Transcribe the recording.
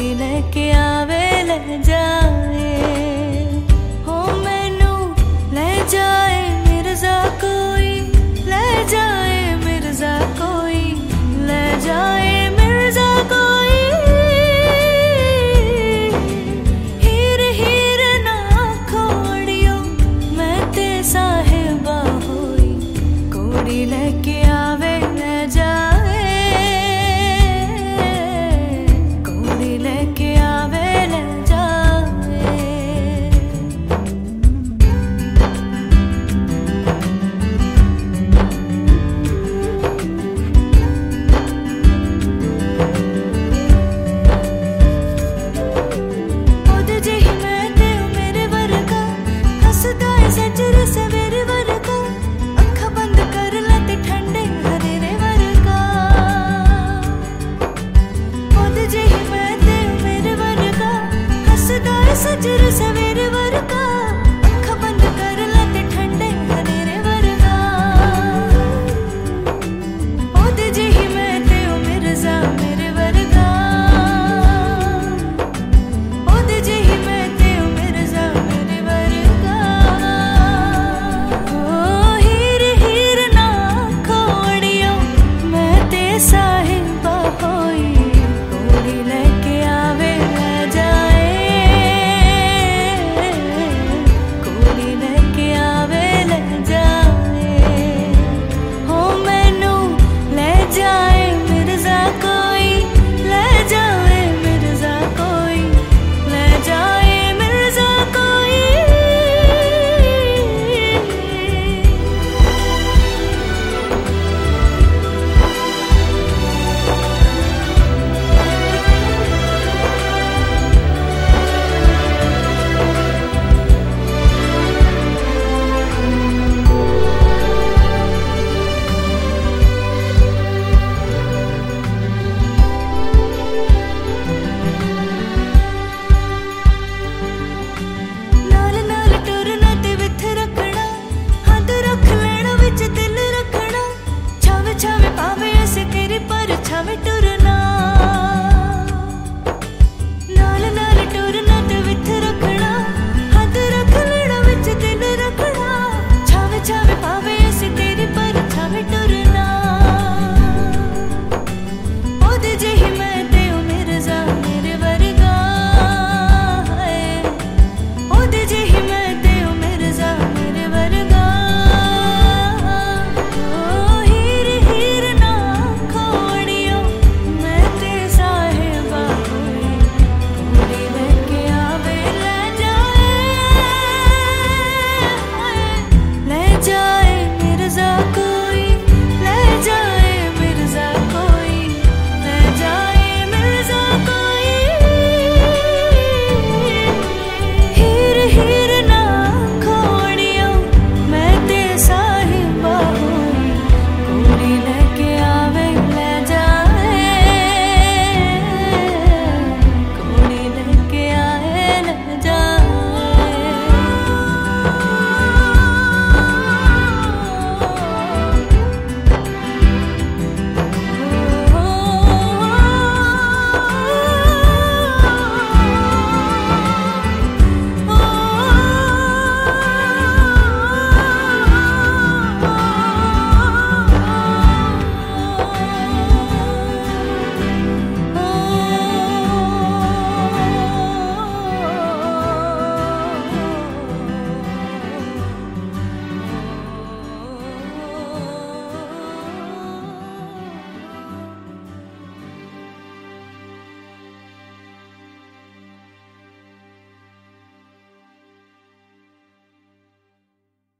भी लेके आवे ले जा। Bailey.